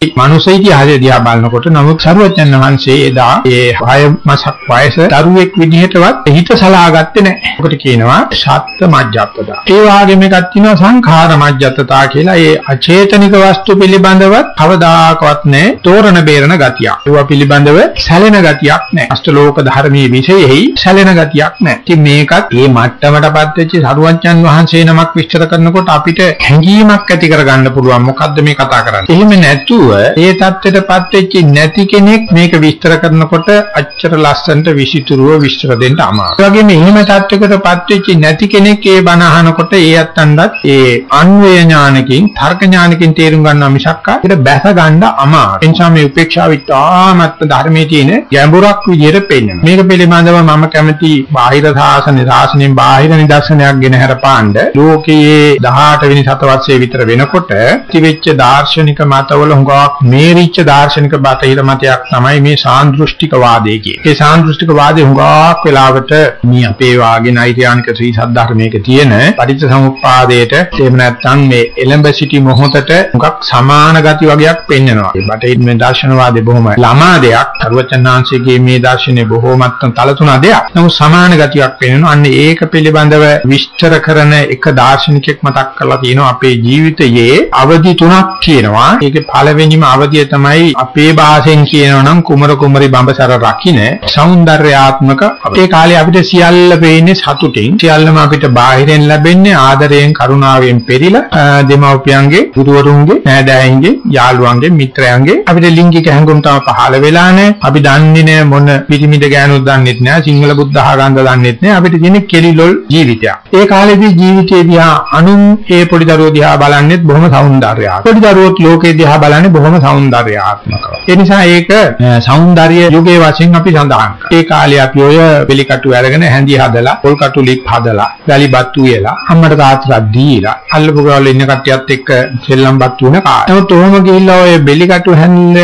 මනුස්ස ඉතිහාසය දිහා බලනකොට නමුත් සරුවචන් වහන්සේ එදා ඒ 6 මාසක් වයස දරුවෙක් විදිහටවත් හිත සලාගත්තේ නැහැ. ඔකට කියනවා ශාත්ත මජ්ජත්තතා. ඒ වගේම එකක් තියෙනවා සංඛාර මජ්ජත්තතා කියලා. ඒ අචේතනික වස්තු පිළිබඳව කවදාකවත් නැහැ තෝරන බේරන ගතියක්. ඒවා පිළිබඳව සැලෙන ගතියක් නැහැ. අෂ්ටලෝක ධර්මයේ විශේෂෙහි සැලෙන ගතියක් නැහැ. ඉතින් මේකත් මේ මට්ටමටපත් වෙච්ච සරුවචන් වහන්සේ නමක් විස්තර කරනකොට අපිට හැඟීමක් ඇති කරගන්න පුළුවන්. මොකද්ද මේ කතා කරන්නේ? එහෙම නැතුව නැතුව ඒ தත්ත්වයටපත් වෙච්ච නැති කෙනෙක් මේක විස්තර කරනකොට අච්චර ලස්සනට විසිතුරුව විස්තර දෙන්න අමාරුයි. ඒ වගේම එහෙම தත්ත්වයකටපත් වෙච්ච නැති කෙනෙක් ඒ බණ අහනකොට ඒ අත්තන්වත් ඒ අන්වය ඥානකින් තර්ක ඥානකින් තේරුම් ගන්නවා මිසක් ඒකට බැස ගන්න අමාරුයි. එනිසා මේ උපේක්ෂාව ඉතාමත් ධර්මයේ තියෙන ගැඹුරක් විදිහට පෙන්වනවා. මේක පිළිබඳව මම කැමති බාහිර සාසන සාසනයෙන් බාහිර නිදර්ශනයක් ගෙන හරපාන්න ලෝකයේ 18 වෙනි සතවර්ෂයේ විතර වෙනකොට තිබෙච්ච දාර්ශනික මතවල හුඟ ගොඩාක් මේරිච්ච දාර්ශනික බටහිර මතයක් තමයි මේ සාන්දෘෂ්ටික වාදය කියන්නේ. ඒ සාන්දෘෂ්ටික වාදේ හුඟක් වෙලාවට මේ අපේ වාගේ නෛර්යානික ශ්‍රී සද්ධර්මයක තියෙන පටිච්ච සමුප්පාදයට එහෙම නැත්නම් මේ එලඹ සිටි මොහොතට හුඟක් සමාන ගති වගේක් පෙන්වනවා. ඒ බටහිර මේ දර්ශනවාදී බොහොම ළමා දෙයක්. අරුවචනාංශයේ මේ දර්ශනේ බොහොමත්ම තලතුණා දෙයක්. නමුත් සමාන ගතියක් පෙන්වනවා. අන්න ඒක පිළිබඳව විස්තර කරන එක දාර්ශනිකෙක් මතක් කරලා තියෙනවා අපේ ජීවිතයේ අවදි තුනක් තියෙනවා. ඒකේ පළවෙනි පළවෙනිම අවධිය තමයි අපේ භාෂෙන් කියනවනම් කුමර කුමරි බඹසර රකින්න సౌందర్యාත්මක ඒ කාලේ අපිට සියල්ල වෙන්නේ සතුටින්. සියල්ලම අපිට බාහිරෙන් ලැබෙන්නේ ආදරයෙන් කරුණාවෙන් පෙරිලා දෙමව්පියන්ගේ ගුරුවරුන්ගේ නෑදෑයන්ගේ යාළුවන්ගේ මිත්‍රයන්ගේ අපිට ලිංගික හැඟුම් තම පහළ වෙලා නැහැ අපි දන්නේ නැහැ මොන පිරිමිද ගෑනුත් දන්නෙත් නැහැ සිංහල බුද්ධ ආගන්ද දන්නෙත් නැහැ අපිට තියෙන්නේ කෙලිලොල් ජීවිතයක්. ඒ කාලේදී ජීවිතේ දිහා අනුන් ඒ පොඩි දරුවෝ දිහා බලන්නෙත් බොහොම సౌందర్యයක් පොඩි දරුවෝත් ලෝකේ දිහා බලන්නේ බොහොම సౌందర్యාත්මකව. ඒ නිසා ඒක సౌందర్య යුගයේ වශයෙන් අපි සඳහන් කරනවා. ඒ කාලේ අපි ඔය පිළිකටු අරගෙන හැඳි හදලා, පොල්කටු ලිප් හදලා, වැලි බත්තු වේලා, අම්මට තාත්තලා දීලා, අල්ලපු ගාවල ඉන්න කට්ටියත් එක්ක සෙල්ලම් බත්තු වෙන කාලේ. නමුත් ඔහොම ගිහිල්ලා ඔය බෙලිකටු හැඳ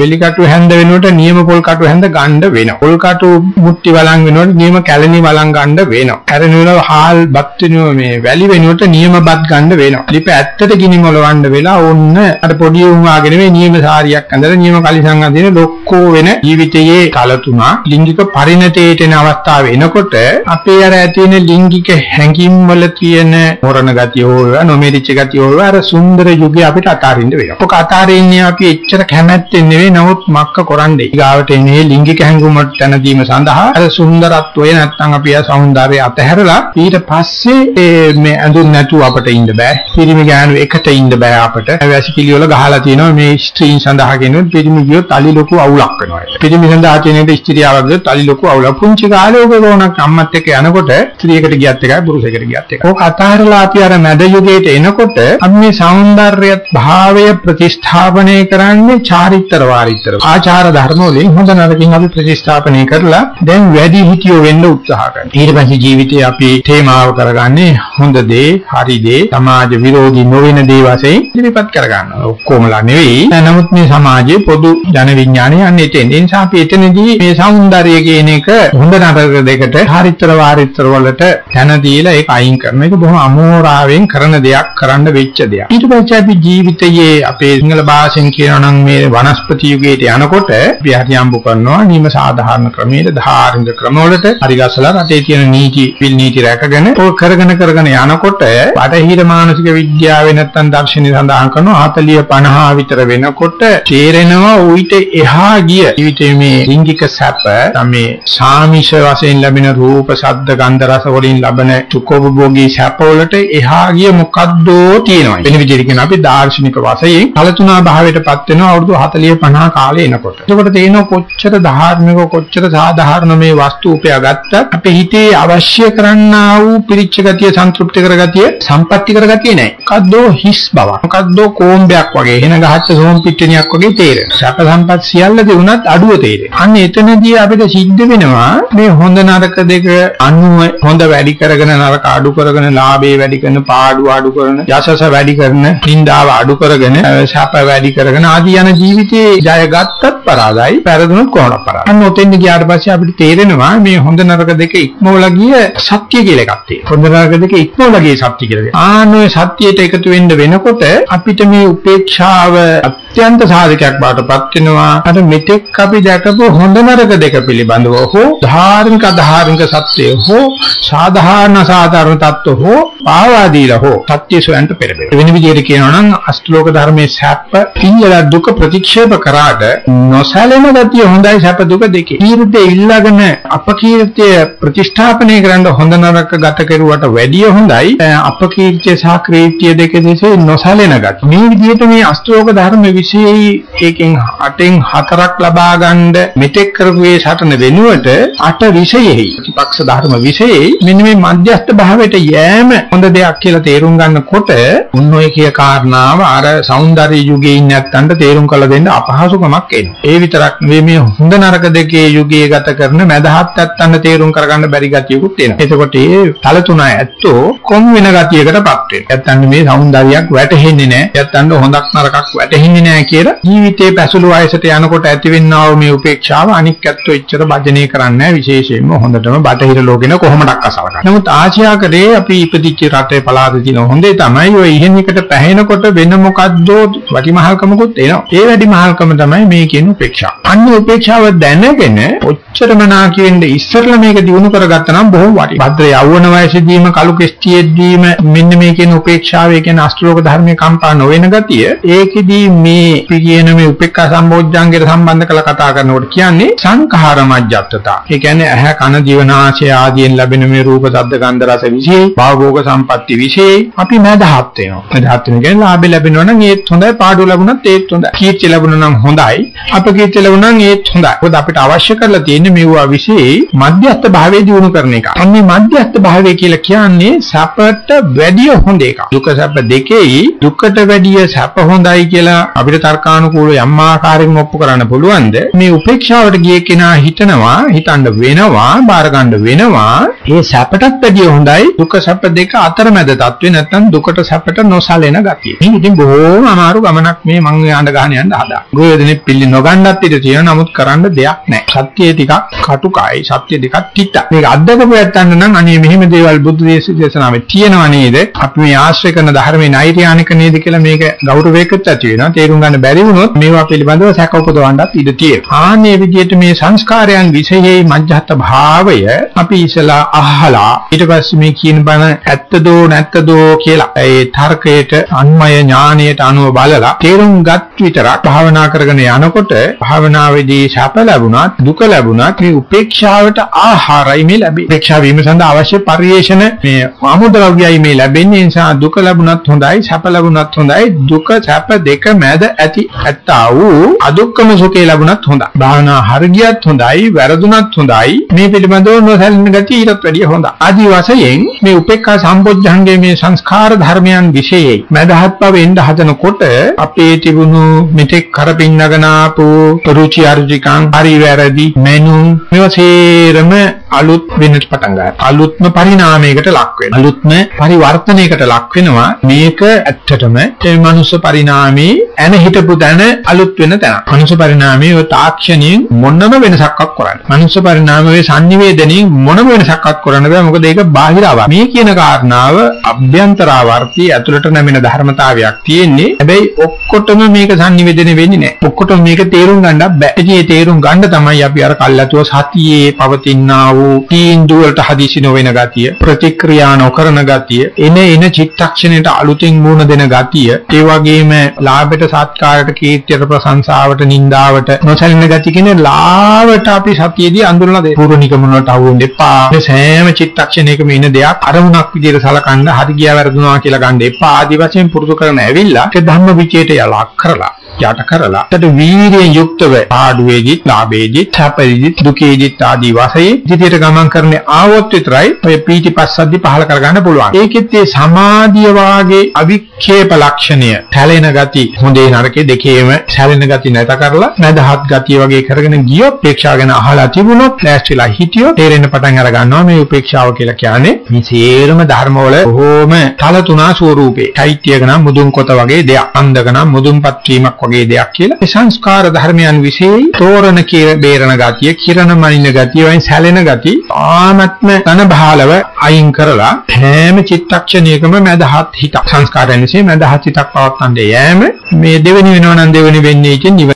බෙලිකටු හැඳ වෙනුවට නියම පොල්කටු හැඳ ගන්න වෙනවා. පොල්කටු මුට්ටි වලන් වෙනුවට නියම කැලණි වලන් ගන්න වෙනවා. කැලණි වල හාල් බත් වෙනුව මේ වැලි වෙනුවට නියම බත් ගන්න වෙනවා. ලිප ඇත්තට ගිනි මොලවන්න වෙලා ඔන්න අර පොඩි උන් වාගේ නෙවෙයි නියම සාරියක් ඇඳලා නියම කලිසම් අඳින ලොක්කෝ වෙන ජීවිතයේ කලතුණා ලිංගික පරිණතයට එන අවස්ථාව එනකොට අපේ අර ඇති වෙන ලිංගික හැඟීම් වල තියෙන මොරණ ගතිය හෝ නොමෙරිච්ච ගතිය හෝ අර සුන්දර යුගය අපිට අතාරින්න වෙනවා. ඔක අතාරින්නේ අපි එච්චර කැමැත්තෙන් නෙවෙයි නමුත් මක්ක කරන්නේ. ඊගාවට එන්නේ ලිංගික හැඟුම් වලට තනදීම සඳහා අර සුන්දරත්වය නැත්තම් අපි ආ సౌందර්යය අතහැරලා ඊට පස්සේ මේ ඇඳුම් නැතුව අපිට ඉන්න බෑ. පිරිමි ගෑනු එකට ඉන්න බෑ අපිට. වැසිකිලි වල ගහලා තියෙනවා මේ ස්ත්‍රීන් සඳහා කියනොත් පිරිමි ගියොත් අලි ලොකු අවුලක් වෙනවා. පිරිමි සඳහා කියනකොට ස්ත්‍රියාවක් ගියොත් අලි ලොකු අවුලක්. පුංචි කාලේ ඔබ ගෝණක් අම්මත් එක්ක යනකොට ස්ත්‍රියකට ගියත් එකයි පුරුෂයෙකුට ගියත් එකයි. ඕක අතහැරලා අපි අර මැද යුගයට එනකොට අපි මේ సౌందර්යත් භාවය ප්‍රතිස්ථාපනය කරන්නේ චාරිත්‍ර වාරිත්‍ර. ආචාර ධර්ම වලින් හොඳ නරකින් අපි ප්‍රතිස්ථාපනය කරලා දැන් වැඩි හිතියෝ වෙන්න උත්සාහ කරනවා. ඊට පස්සේ ජීවිතේ අපි තේමාව කරගන්නේ හොඳ දේ, හරි දේ, සමාජ විරෝධී නොවන දේ වශයෙන් ඉදිරිපත් කරගන්නවා. ඔක්කොමලා නෙවෙයි. නමුත් මේ සමාජයේ පොදු ජන විඥානය යන්නේ එතෙන්. ඒ නිසා අපි එතනදී මේ సౌందර්යය කියන එක හොඳ නරක දෙකට හරිතර වාරිතර වලට තන දීලා ඒක අයින් කරන එක බොහොම අමෝරාවෙන් කරන දෙයක් කරන්න වෙච්ච දෙයක්. ඊට පස්සේ අපි ජීවිතයේ අපේ සිංහල භාෂෙන් කියනවා නම් මේ වනස්පති යුගයට යනකොට අපි හරියම්බු කරනවා නියම සාධාරණ ක්‍රමයේ ධාර්මික ක්‍රමවලට හරිගස්සලා රටේ තියෙන නීති විල් නීති රැකගෙන ඔය කරගෙන කරගෙන යනකොට බටහිර මානසික විද්‍යාවේ නැත්තම් දර්ශනය සඳහන් කරනවා 40 50 විතර වෙනකොට තේරෙනවා උවිත එහා ගිය ජීවිතයේ මේ ලිංගික සැප මේ සාමිෂ වශයෙන් ලැබෙන රූප, ශබ්ද, ගන්ධ, රස වලින් ලබන සුඛෝපභෝගී සැප වලට එහා ගිය මොකද්දෝ තියෙනවා. වෙන විදිහට කියන අපි දාර්ශනික වශයෙන් කලතුණා භාවයටපත් වෙනවා අවුරුදු 40 50 කාලේ එනකොට. එතකොට තේරෙනවා කොච්චර ධාර්මික කොච්චර සාධාරණ මේ වස්තු උපයාගත්තත් අපේ හිතේ අවශ්‍ය කරන්නා වූ පිරිච්ච ගතිය, සන්තුෂ්ටි කරගතිය, සම්පත්‍ති කරගතිය නැහැ. මොකද්දෝ හිස් බවක්. මොකද්දෝ කෝම්බයක් වගේ එන ගහච්ච සෝම් පිට්ටනියක් වගේ තේරෙනවා. සැප සම්පත් සියල්ල දෙුණත් අඩුව තේරෙනවා. අන්න එතනදී අපිට සිද්ධ වෙනවා මේ හොඳ නරක දෙක අනුව හොඳ වැඩි කරගෙන නරක අඩු කරගෙන ලාභේ වැඩි කරන පාඩු අඩු කරන යසස වැඩි කරන නිന്ദාව අඩු කරගෙන සැප වැඩි කරගෙන ආදී යන ජීවිතේ ජය ගත්තත් පරාදයි පෙරදුනොත් කොහොමද පරාදයි. අන්න ඔතෙන්ද ගියාට පස්සේ අපිට තේරෙනවා මේ හොඳ නරක දෙක ඉක්මවලා ගිය සත්‍ය කියලා එකක් තියෙනවා. හොඳ නරක දෙක ඉක්මවලා ගිය සත්‍ය කියලා. ආනෝය සත්‍යයට එකතු වෙන්න වෙනකොට අපිට මේ උපේක්ෂාව 呃 අත්‍යන්ත සාධකයක් බාටපත් වෙනවා. අර මෙතෙක් අපි දැකපු හොඳ නරක දෙක පිළිබඳව හෝ ධාර්මික අධාර්මික සත්‍ය හෝ සාධාරණ සාධාරණ தত্ত্ব හෝ පාවාදීලා හෝ සත්‍ය සොයන්ට පෙරබෙන වෙන විදිහට කියනවා නම් අෂ්ටලෝක ධර්මයේ සැප පිළිලා දුක ප්‍රතික්ෂේප කරාට නොසැලෙන ගතිය හොඳයි සැප දුක දෙකේ. ඊර්ධය ඉල්ලගෙන අපකීර්තිය ප්‍රතිෂ්ඨාපනය කරන්න හොඳ නරක ගත කෙරුවට වැඩිය හොඳයි. අපකීර්තිය සහ ක්‍රීත්‍ය දෙක දෙසේ නොසැලෙන ගතිය. මේ විදිහට මේ අෂ්ටලෝක ධර්ම හදිසියෙයි ඒකෙන් 8න් 4ක් ලබා ගන්න මෙතෙක් කරපු ඒ සටන වෙනුවට 8 විෂයෙහි ප්‍රතිපක්ෂ ධර්ම විෂයෙහි මෙන්න මේ මධ්‍යස්ථ භාවයට යෑම හොඳ දෙයක් කියලා තේරුම් ගන්නකොට උන් ඔය කිය කාරණාව අර సౌందර්ය යුගයේ ඉන්න නැත්තන්ට තේරුම් කරලා දෙන්න අපහසුකමක් එනවා. ඒ විතරක් නෙවෙයි මේ හොඳ නරක දෙකේ යුගයේ ගත කරන මදහත් නැත්තන්ට තේරුම් කරගන්න බැරි ගතියකුත් එනවා. එතකොට මේ තල තුන ඇත්තෝ කොම් වෙන ගතියකටපත් වෙනවා. නැත්තන් මේ సౌందර්යයක් වැටහෙන්නේ නැහැ. නැත්තන් හොඳක් නරකක් වැටහෙන්නේ නැහැ කියලා ජීවිතේ පැසළු වයසට යනකොට ඇතිවෙනා වූ මේ උපේක්ෂාව අනික් ඇත්තෝ එච්චර භජනය කරන්නේ නැහැ. විශේෂයෙන්ම හොඳටම බටහිර ලෝකෙන කොහොමඩක් අසලකන. නමුත් ආසියාකරේ අපි ඉපදිච්ච රටේ පළාතේ තියෙන හොඳේ තමයි ඔය ඉහෙන් එකට පැහැෙනකොට වෙන මොකද්ද වටිමහල්කමකුත් එනවා. ඒ වැඩිමහල්කම තමයි මේ කියන උපේක්ෂාව. අන්න උපේක්ෂාව දැනගෙන ඔච්චරම නාකියෙන්ද ඉස්සරලා මේක දිනු කරගත්තා නම් බොහොම වටිනවා. භද්‍ර යෞවන වයසේදීම කලු කෙස්ටියෙද්දීම මෙන්න මේ කියන උපේක්ෂාව ඒ කියන්නේ අෂ්ටලෝක ධර්මයේ කම්පා නොවන ගතිය ඒකෙදී මේ කියන මේ උපේක්ඛා සම්බෝධ්‍යංගයට සම්බන්ධ කරලා කතා කරනකොට කියන්නේ සංඛාර මජ්ජත්තතා. ඒ කියන්නේ ඇහැ කන ජීවනාශය ආදීන් ලැබෙන මේ රූප, ශබ්ද, ගන්ධ, රස විශේෂ, භවෝග සම්පatti විශේෂ අපි මදහත් වෙනවා. මදහත් වෙන කියන්නේ ලාභ ලැබෙනවා නම් ඒත් හොඳයි, පාඩු ලැබුණත් ඒත් හොඳයි. කීර්ති ලැබුණා නම් හොඳයි, අපකීර්ති ලැබුණා නම් ඒත් හොඳයි. මොකද අපිට අවශ්‍ය කරලා තියෙන්නේ මේවා විශේෂ මධ්‍යස්ථ භාවයේ දිනු කරන එක. අන්නේ මධ්‍යස්ථ භාවය කියලා කියන්නේ සැපට වැඩිය හොඳ එකක්. දුක සැප දෙකේයි දුකට වැඩිය සැප හොඳයි කියලා අපිට තර්කානුකූලව යම් ආකාරයෙන් ඔප්පු කරන්න පුළුවන්ද? මේ උපේක්ෂාවට ගිය කෙනා හිතනවා, හිතන්න වෙනවා, බාර ගන්න වෙනවා. ඒ සැපටත් වැඩිය හොඳයි දුක සැප දෙක අතරමැද තත්ත්වේ නැත්නම් දුකට සැපට නොසලෙන ගතිය. මේ ඉතින් බොහෝම අමාරු ගමනක් මේ මං යන්න ගහන යන්න හදා. ගොයදෙනෙක් පිළි නොගන්නත් ඉඩ තියෙනවා. නමුත් කරන්න දෙයක් නැහැ. සත්‍යය ටිකක් කටුකයි, සත්‍ය දෙකක් තිත්ත. මේක අත්දකපු යත්තන්න නම් අනේ මෙහෙම දේවල් බුදු දේශනාවේ තියෙනව නේද? අපි මේ ආශ්‍රය කරන ධර්මයේ නෛර්යානික නේද කියලා මේක ගෞරවයකට ඇති වෙනවා. තේරුම් ගන්න බැරි වුණොත් මේවා පිළිබඳව සැක උපදවන්නත් ඉඩ තියෙනවා. ආන්නේ විදිහට මේ සංස්කාරයන් විශේෂයි මජ්ජහත් භාවය අපි ඉසලා අහලා ඊට පස්සේ මේ කියන බණ ඇත්තදෝ නැත්තදෝ කියලා ඒ තර්කයට අන්මය ඥානයට අනුව බලලා තේරුම් ගත් විතරක් භාවනා කරගෙන යනකොට භාවනාවේදී ශාප ලැබුණත් දුක ලැබුණත් මේ උපේක්ෂාවට ආහාරයි මේ ලැබෙන්නේ. උපේක්ෂා වීම සඳහා අවශ්‍ය පරිේශන මේ ආමුද්‍රව්‍යයි මේ ලැබෙන්නේ නිසා දුක ලැබුණත් හොඳයි ශාප ලැබුණත් හොඳයි දුක ශාප දෙක මැද ඇති ඇත්තා වූ අදුක්කම සුඛේ ලැබුණත් හොඳයි. භාවනා හරියට හොඳයි වැරදුනත් හොඳයි මේ පිළිබඳව නොසැලෙන ගතිය ඊටත් වැඩිය හොඳයි. ආදි වශයෙන් මේ උපේක්ඛා සම්පොඥංගේ මේ සංස්කාර ධර්මයන් විශේෂයි. මදහත් බව එන්න හදනකොට අපේ තිබුණු මෙතෙක් කරපින්නගෙන ආපු රුචි අරුචිකං හරි වැරදි මෙනු මේවා සේරම අලුත් වෙන්නට පටන් ගන්නවා. අලුත්ම පරිණාමයකට ලක් වෙනවා. අලුත්ම පරිවර්තනයකට ලක් වෙනවා. මේක ඇත්තටම මේ මනුස්ස පරිණාමයේ ඇන හිටපු තැන අලුත් වෙන තැන. මනුස්ස පරිණාමයේ තාක්ෂණයෙන් මොනම වෙනසක්වත් කරන්නේ. මනුස්ස පරිණාමයේ sannivedanayen මොනම වෙනසක්වත් කරන්න බෑ. මොකද ඒක බාහිරව. මේ කියන කාරණාව අභ්‍යන්තරාවර්ති ඇතුළට නැමෙන ධර්මතාවයක් තියෙන්නේ. හැබැයි ඔක්කොටම මේක sannivedana වෙන්නේ නැහැ. ඔක්කොටම මේක තේරුම් ගන්න බෑ. ඒ තේරුම් ගන්න තමයි අපි අර කල්ලාතුව සතියේ පවතිනා වූ තීන්දුව වලට හදිසි නොවන ගතිය, ප්‍රතික්‍රියා නොකරන ගතිය, එන එන චිත්තක්ෂණයට අලුතින් මුණ දෙන ගතිය, ඒ වගේම ලාභයට සත්කාරයට කීර්තියට ප්‍රශංසාවට නින්දාවට නොසැලෙන ගතිය කියන ලාවට අපි සතියේදී අඳුරලා දෙන්න. පූර්ව නිගමන වලට අහු වෙන්න එපා. මේ සෑම චිත්තක්ෂණයකම ඉන දෙයක් අරමුණක් විදිහට සලකන්න හරි ගියා වැරදුනා කියලා ගන්න එපා. ආදි වශයෙන් පුරුදු කරන ඇවිල්ලා ඒ ධම්ම විචේට යලක් කරලා යට කරලා ඊට වීර්යයෙන් යුක්තව ආඩුවේදිත් ලාභේදිත් සැපේදිත් දුකේදිත් ආදී වශයෙන් ඉදිරියට ගමන් කරන්නේ ආවොත් විතරයි ඔය පීතිපස්සද්දි පහල කරගන්න පුළුවන්. ඒකෙත් ඒ සමාධිය වාගේ අවික්ෂේප ලක්ෂණය, තැලෙන ගති, හොඳේ නරකේ දෙකේම සැලෙන ගති නැත කරලා මදහත් ගතිය වගේ කරගෙන ගියොත් උපේක්ෂාව ගැන අහලා තිබුණොත් ලෑස්තිලා හිටියොත් තේරෙන්න පටන් අර ගන්නවා මේ උපේක්ෂාව කියලා කියන්නේ මේ සේරම ධර්මවල බොහෝම තල තුනා ස්වරූපේ. චෛත්‍යක නම් මුදුන් කොට වගේ දෙයක්. අන්දක නම් මුදුන්පත් වීමක් වගේ දෙයක් කියලා. ඒ සංස්කාර ධර්මයන් વિશેයි තෝරන කිර බේරන ගතිය, කිරණ මනින ගතිය, වයින් සැලෙන ගතිය ආත්ම ඝන බහලව අයින් කරලා හැම චිත්තක්ෂණයකම මදහත් හිත සංස්කාරයන් විසින් මදහත් හිතක් පවත්වන්නේ යෑම මේ දෙවෙනි වෙනවා නම් දෙවෙනි වෙන්නේ කියන